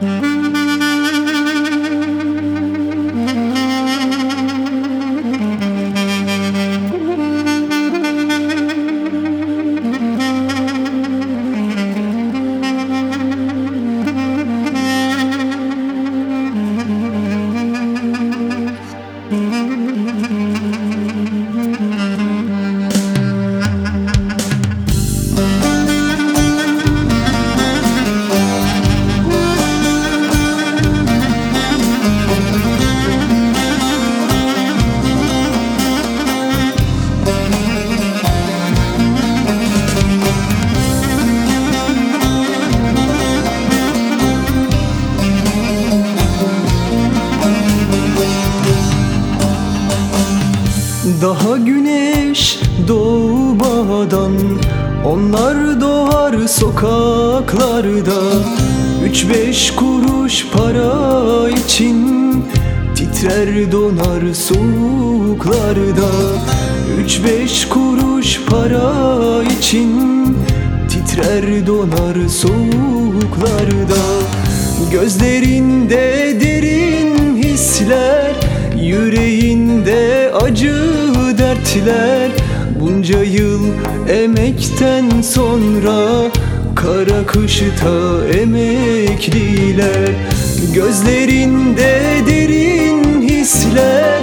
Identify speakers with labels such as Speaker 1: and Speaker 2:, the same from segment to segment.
Speaker 1: Mm-hmm. Daha güneş doğmadan Onlar doğar sokaklarda. Üç beş kuruş para için Titrer donar soğuklarda Üç beş kuruş para için Titrer donar soğuklarda Gözlerinde derin hisler Yüreğinde acı dertler Bunca yıl emekten sonra Kara kışta emekliler. Gözlerinde derin hisler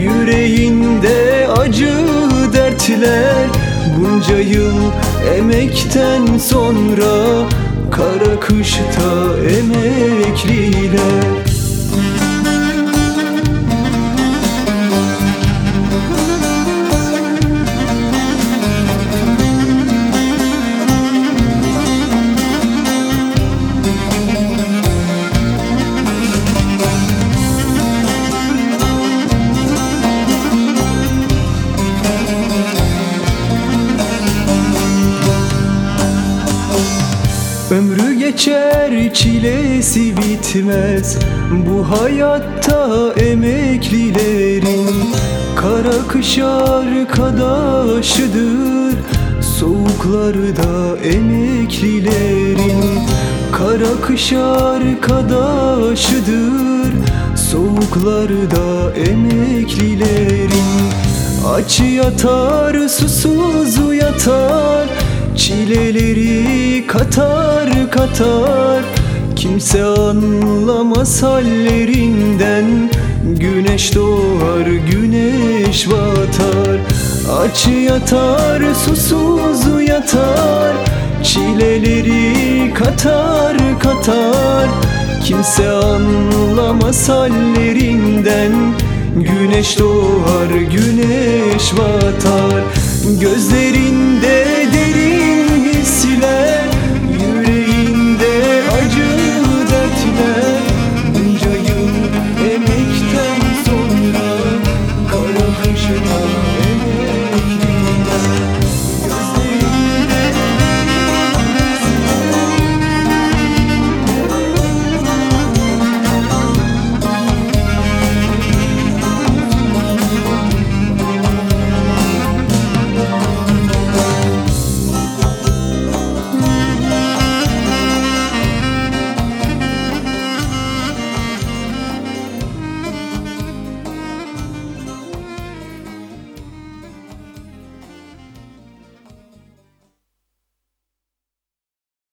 Speaker 1: Yüreğinde acı dertler. Bunca yıl emekten sonra Kara kışta emekliler geçer çilesi bitmez. Bu hayatta emeklilerin Kara kış arkadaşıdır. Soğuklarda emeklilerin Kara kış arkadaşıdır. Soğuklarda emeklilerin Aç yatar susuz yatar Çileleri katar katar. Kimse anlamaz hallerinden. Güneş doğar güneş batar. Aç yatar susuz yatar. Çileleri katar katar. Kimse anlamaz hallerinden. Güneş doğar güneş batar. Gözlerinde derin you. know